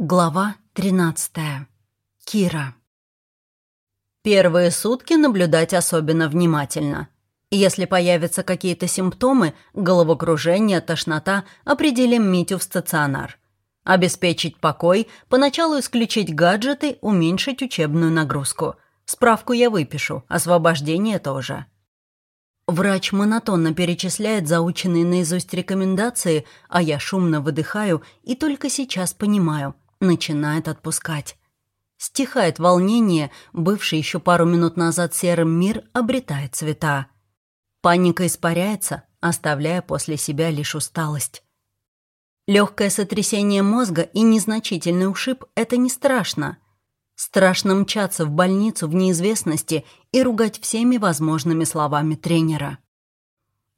Глава 13. Кира. Первые сутки наблюдать особенно внимательно. Если появятся какие-то симптомы, головокружение, тошнота, определим Митю в стационар. Обеспечить покой, поначалу исключить гаджеты, уменьшить учебную нагрузку. Справку я выпишу, освобождение тоже. Врач монотонно перечисляет заученные наизусть рекомендации, а я шумно выдыхаю и только сейчас понимаю – начинает отпускать. Стихает волнение, бывший еще пару минут назад серым мир обретает цвета. Паника испаряется, оставляя после себя лишь усталость. Легкое сотрясение мозга и незначительный ушиб – это не страшно. Страшно мчаться в больницу в неизвестности и ругать всеми возможными словами тренера.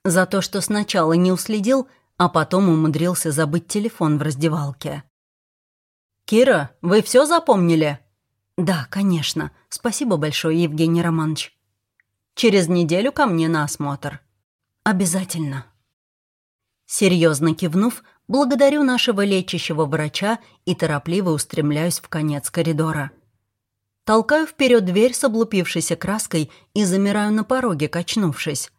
За то, что сначала не уследил, а потом умудрился забыть телефон в раздевалке. «Кира, вы все запомнили?» «Да, конечно. Спасибо большое, Евгений Романович». «Через неделю ко мне на осмотр». «Обязательно». Серьезно кивнув, благодарю нашего лечащего врача и торопливо устремляюсь в конец коридора. Толкаю вперед дверь с облупившейся краской и замираю на пороге, качнувшись.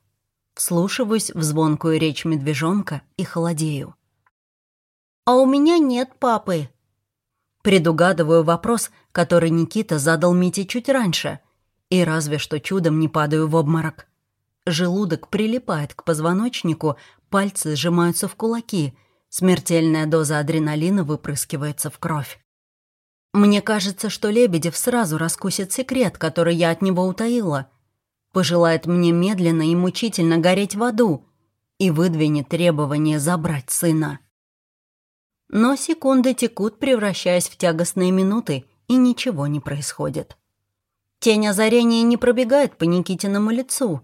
Вслушиваюсь в звонкую речь медвежонка и холодею. «А у меня нет папы», Предугадываю вопрос, который Никита задал Мите чуть раньше, и разве что чудом не падаю в обморок. Желудок прилипает к позвоночнику, пальцы сжимаются в кулаки, смертельная доза адреналина выпрыскивается в кровь. Мне кажется, что Лебедев сразу раскусит секрет, который я от него утаила, пожелает мне медленно и мучительно гореть в аду и выдвинет требование забрать сына. Но секунды текут, превращаясь в тягостные минуты, и ничего не происходит. Тень озарения не пробегает по Никитиному лицу.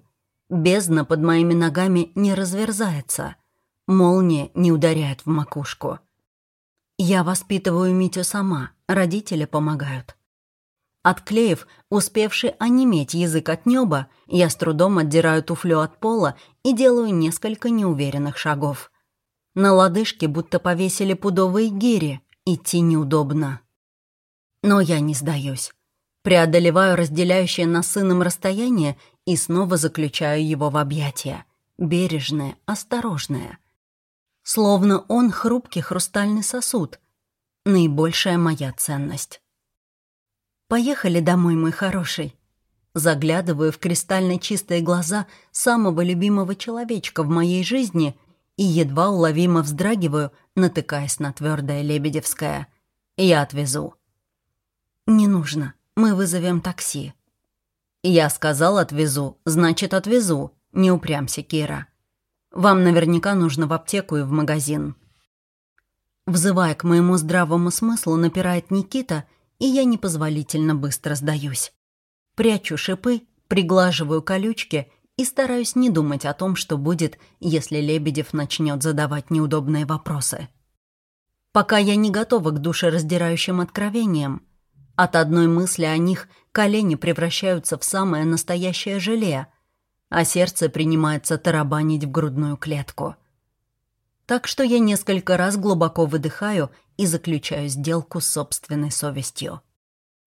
Бездна под моими ногами не разверзается. Молния не ударяет в макушку. Я воспитываю Митю сама, родители помогают. Отклеив, успевший онеметь язык от неба, я с трудом отдираю туфлю от пола и делаю несколько неуверенных шагов. На лодыжке будто повесили пудовые гири. Идти неудобно. Но я не сдаюсь. Преодолеваю разделяющее нас сыном расстояние и снова заключаю его в объятия. Бережное, осторожное. Словно он хрупкий хрустальный сосуд. Наибольшая моя ценность. «Поехали домой, мой хороший». Заглядываю в кристально чистые глаза самого любимого человечка в моей жизни и едва уловимо вздрагиваю, натыкаясь на твердое лебедевское. «Я отвезу». «Не нужно. Мы вызовем такси». «Я сказал отвезу, значит отвезу. Не упрямся, Кира. Вам наверняка нужно в аптеку и в магазин». Взывая к моему здравому смыслу, напирает Никита, и я непозволительно быстро сдаюсь. Прячу шипы, приглаживаю колючки и стараюсь не думать о том, что будет, если Лебедев начнет задавать неудобные вопросы. Пока я не готова к душераздирающим откровениям. От одной мысли о них колени превращаются в самое настоящее желе, а сердце принимается тарабанить в грудную клетку. Так что я несколько раз глубоко выдыхаю и заключаю сделку с собственной совестью.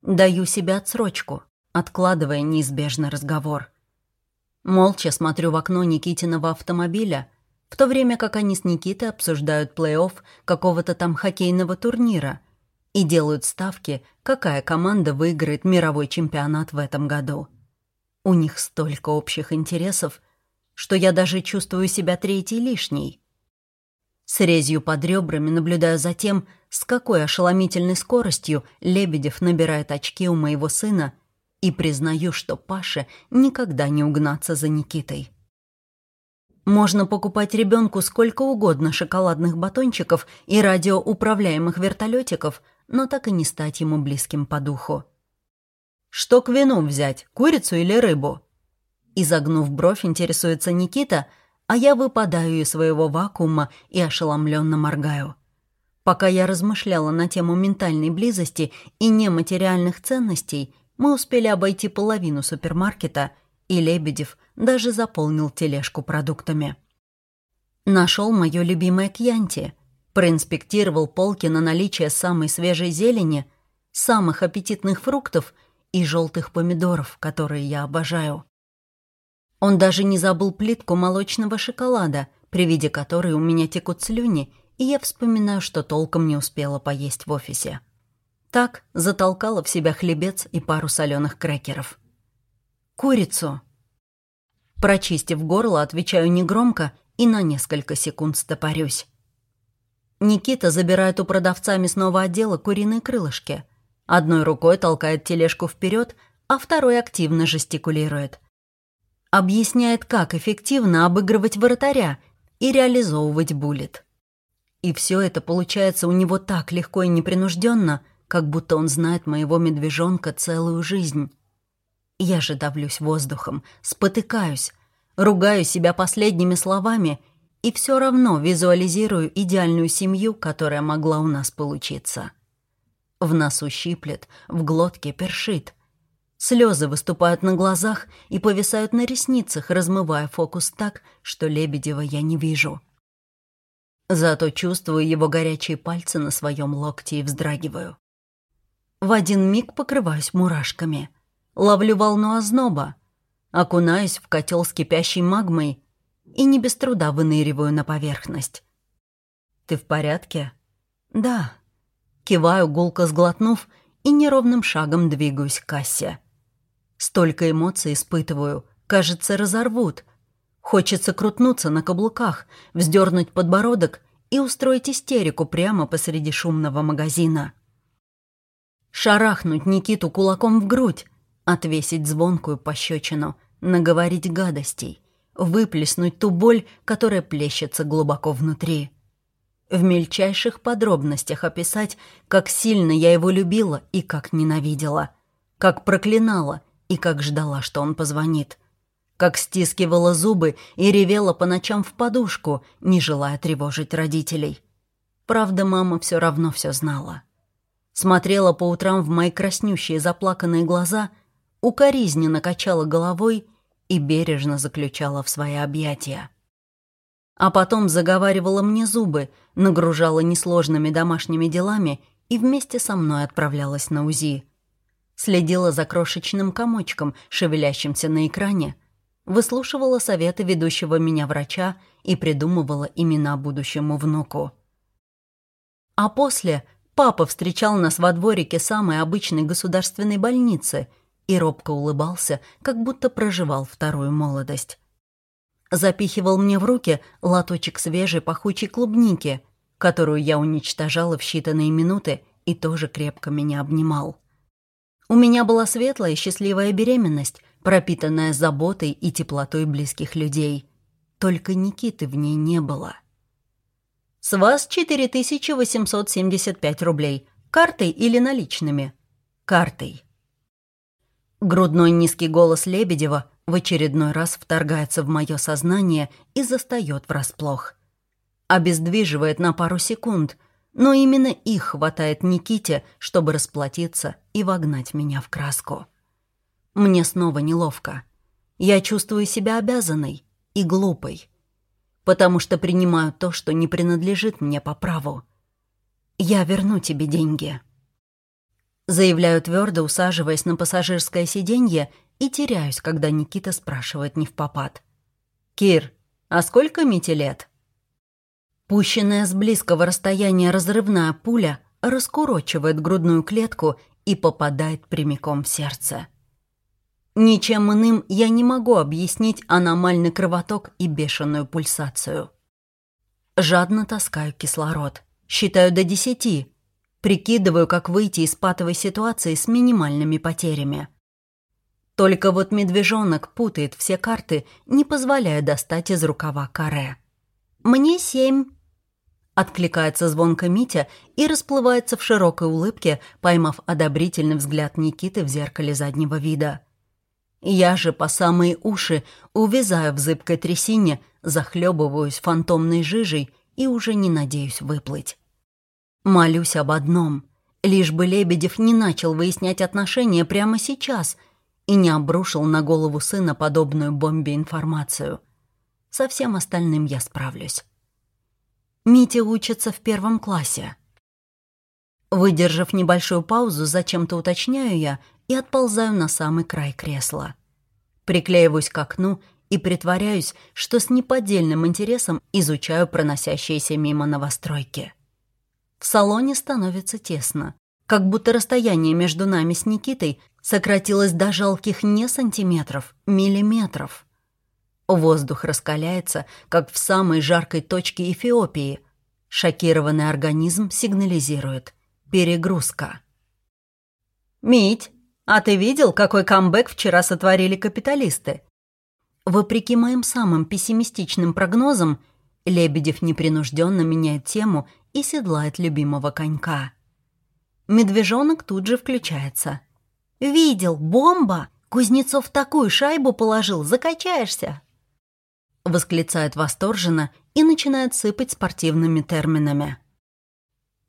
Даю себе отсрочку, откладывая неизбежный разговор – Молча смотрю в окно Никитиного автомобиля, в то время как они с Никитой обсуждают плей-офф какого-то там хоккейного турнира и делают ставки, какая команда выиграет мировой чемпионат в этом году. У них столько общих интересов, что я даже чувствую себя третьей лишней. С резью под ребрами наблюдаю за тем, с какой ошеломительной скоростью Лебедев набирает очки у моего сына и признаю, что Паше никогда не угнаться за Никитой. Можно покупать ребенку сколько угодно шоколадных батончиков и радиоуправляемых вертолетиков, но так и не стать ему близким по духу. «Что к вину взять, курицу или рыбу?» Изогнув бровь, интересуется Никита, а я выпадаю из своего вакуума и ошеломленно моргаю. Пока я размышляла на тему ментальной близости и нематериальных ценностей, мы успели обойти половину супермаркета, и Лебедев даже заполнил тележку продуктами. Нашел мое любимое кьянти. Проинспектировал полки на наличие самой свежей зелени, самых аппетитных фруктов и желтых помидоров, которые я обожаю. Он даже не забыл плитку молочного шоколада, при виде которой у меня текут слюни, и я вспоминаю, что толком не успела поесть в офисе. Так затолкала в себя хлебец и пару соленых крекеров. «Курицу!» Прочистив горло, отвечаю негромко и на несколько секунд стопорюсь. Никита забирает у продавца мясного отдела куриные крылышки. Одной рукой толкает тележку вперед, а второй активно жестикулирует. Объясняет, как эффективно обыгрывать вратаря и реализовывать буллет. И все это получается у него так легко и непринужденно, как будто он знает моего медвежонка целую жизнь. Я же давлюсь воздухом, спотыкаюсь, ругаю себя последними словами и все равно визуализирую идеальную семью, которая могла у нас получиться. В носу щиплет, в глотке першит. Слезы выступают на глазах и повисают на ресницах, размывая фокус так, что Лебедева я не вижу. Зато чувствую его горячие пальцы на своем локте и вздрагиваю. В один миг покрываюсь мурашками. Ловлю волну озноба. Окунаюсь в котел с кипящей магмой и не без труда выныриваю на поверхность. «Ты в порядке?» «Да». Киваю, гулко сглотнув, и неровным шагом двигаюсь к кассе. Столько эмоций испытываю, кажется, разорвут, Хочется крутнуться на каблуках, вздернуть подбородок и устроить истерику прямо посреди шумного магазина. Шарахнуть Никиту кулаком в грудь, отвесить звонкую пощечину, наговорить гадостей, выплеснуть ту боль, которая плещется глубоко внутри. В мельчайших подробностях описать, как сильно я его любила и как ненавидела, как проклинала и как ждала, что он позвонит как стискивала зубы и ревела по ночам в подушку, не желая тревожить родителей. Правда, мама все равно все знала. Смотрела по утрам в мои краснющие заплаканные глаза, укоризненно качала головой и бережно заключала в свои объятия. А потом заговаривала мне зубы, нагружала несложными домашними делами и вместе со мной отправлялась на УЗИ. Следила за крошечным комочком, шевелящимся на экране, выслушивала советы ведущего меня врача и придумывала имена будущему внуку. А после папа встречал нас во дворике самой обычной государственной больницы и робко улыбался, как будто проживал вторую молодость. Запихивал мне в руки лоточек свежей пахучей клубники, которую я уничтожала в считанные минуты и тоже крепко меня обнимал. У меня была светлая и счастливая беременность, пропитанная заботой и теплотой близких людей. Только Никиты в ней не было. «С вас 4875 рублей. Картой или наличными?» «Картой». Грудной низкий голос Лебедева в очередной раз вторгается в мое сознание и застает врасплох. Обездвиживает на пару секунд, но именно их хватает Никите, чтобы расплатиться и вогнать меня в краску. Мне снова неловко. Я чувствую себя обязанной и глупой, потому что принимаю то, что не принадлежит мне по праву. Я верну тебе деньги. Заявляю твердо, усаживаясь на пассажирское сиденье и теряюсь, когда Никита спрашивает не в попад. «Кир, а сколько Мите лет?» Пущенная с близкого расстояния разрывная пуля раскурочивает грудную клетку и попадает прямиком в сердце. Ничем иным я не могу объяснить аномальный кровоток и бешеную пульсацию. Жадно таскаю кислород. Считаю до десяти. Прикидываю, как выйти из патовой ситуации с минимальными потерями. Только вот медвежонок путает все карты, не позволяя достать из рукава каре. «Мне семь», — откликается звонко Митя и расплывается в широкой улыбке, поймав одобрительный взгляд Никиты в зеркале заднего вида. Я же по самые уши увязаю в зыбкой трясине, захлебываюсь фантомной жижей и уже не надеюсь выплыть. Молюсь об одном. Лишь бы Лебедев не начал выяснять отношения прямо сейчас и не обрушил на голову сына подобную бомбе информацию. Со всем остальным я справлюсь. Митя учится в первом классе. Выдержав небольшую паузу, зачем-то уточняю я и отползаю на самый край кресла. Приклеиваюсь к окну и притворяюсь, что с неподдельным интересом изучаю проносящиеся мимо новостройки. В салоне становится тесно, как будто расстояние между нами с Никитой сократилось до жалких не сантиметров, миллиметров. Воздух раскаляется, как в самой жаркой точке Эфиопии. Шокированный организм сигнализирует «перегрузка». «Мить, а ты видел, какой камбэк вчера сотворили капиталисты?» Вопреки моим самым пессимистичным прогнозам, Лебедев непринужденно меняет тему и седлает любимого конька. Медвежонок тут же включается. «Видел, бомба! Кузнецов такую шайбу положил, закачаешься!» Восклицает восторженно и начинает сыпать спортивными терминами.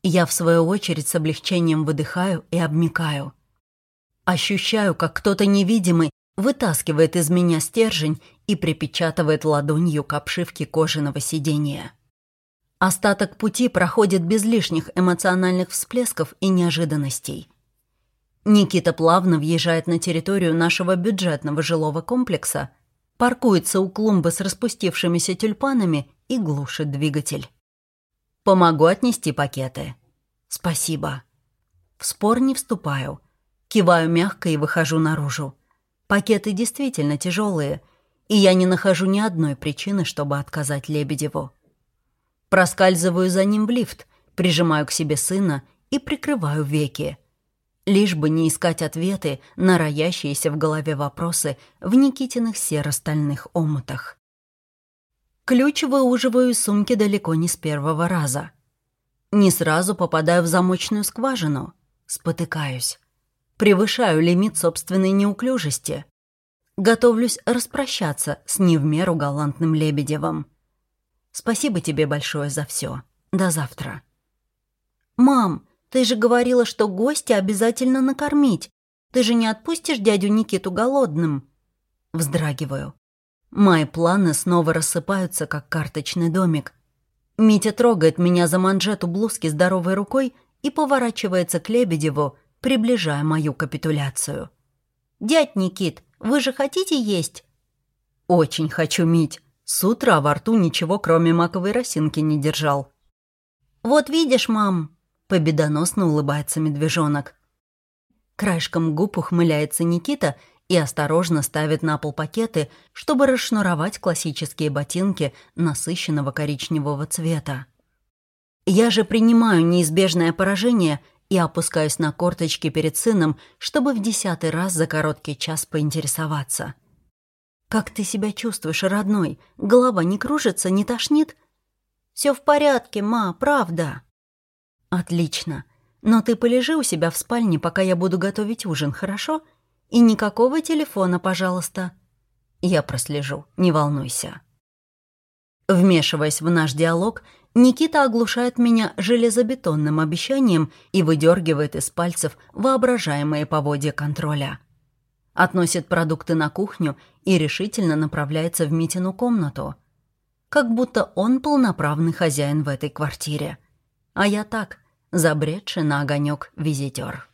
Я, в свою очередь, с облегчением выдыхаю и обмикаю. Ощущаю, как кто-то невидимый вытаскивает из меня стержень и припечатывает ладонью к обшивке кожаного сидения. Остаток пути проходит без лишних эмоциональных всплесков и неожиданностей. Никита плавно въезжает на территорию нашего бюджетного жилого комплекса, паркуется у клумбы с распустившимися тюльпанами и глушит двигатель. «Помогу отнести пакеты». «Спасибо». В спор не вступаю. Киваю мягко и выхожу наружу. Пакеты действительно тяжелые, и я не нахожу ни одной причины, чтобы отказать Лебедеву. Проскальзываю за ним в лифт, прижимаю к себе сына и прикрываю веки. Лишь бы не искать ответы на роящиеся в голове вопросы в Никитиных серо-стальных омутах. Ключ выуживаю из сумки далеко не с первого раза. Не сразу попадаю в замочную скважину. Спотыкаюсь. Превышаю лимит собственной неуклюжести. Готовлюсь распрощаться с не в меру галантным Лебедевым. Спасибо тебе большое за все. До завтра. Мам, ты же говорила, что гостя обязательно накормить. Ты же не отпустишь дядю Никиту голодным? Вздрагиваю. Мои планы снова рассыпаются, как карточный домик. Митя трогает меня за манжету блузки здоровой рукой и поворачивается к Лебедеву, приближая мою капитуляцию. «Дядь Никит, вы же хотите есть?» «Очень хочу, Мить. С утра во рту ничего, кроме маковой росинки, не держал. «Вот видишь, мам!» — победоносно улыбается медвежонок. Краешком губ ухмыляется Никита и осторожно ставит на пол пакеты, чтобы расшнуровать классические ботинки насыщенного коричневого цвета. Я же принимаю неизбежное поражение и опускаюсь на корточки перед сыном, чтобы в десятый раз за короткий час поинтересоваться. «Как ты себя чувствуешь, родной? Голова не кружится, не тошнит?» «Все в порядке, ма, правда». «Отлично. Но ты полежи у себя в спальне, пока я буду готовить ужин, хорошо? И никакого телефона, пожалуйста». «Я прослежу, не волнуйся». Вмешиваясь в наш диалог, Никита оглушает меня железобетонным обещанием и выдергивает из пальцев воображаемые поводья контроля относит продукты на кухню и решительно направляется в Митину комнату. Как будто он полноправный хозяин в этой квартире. А я так, забредший на огонек визитер.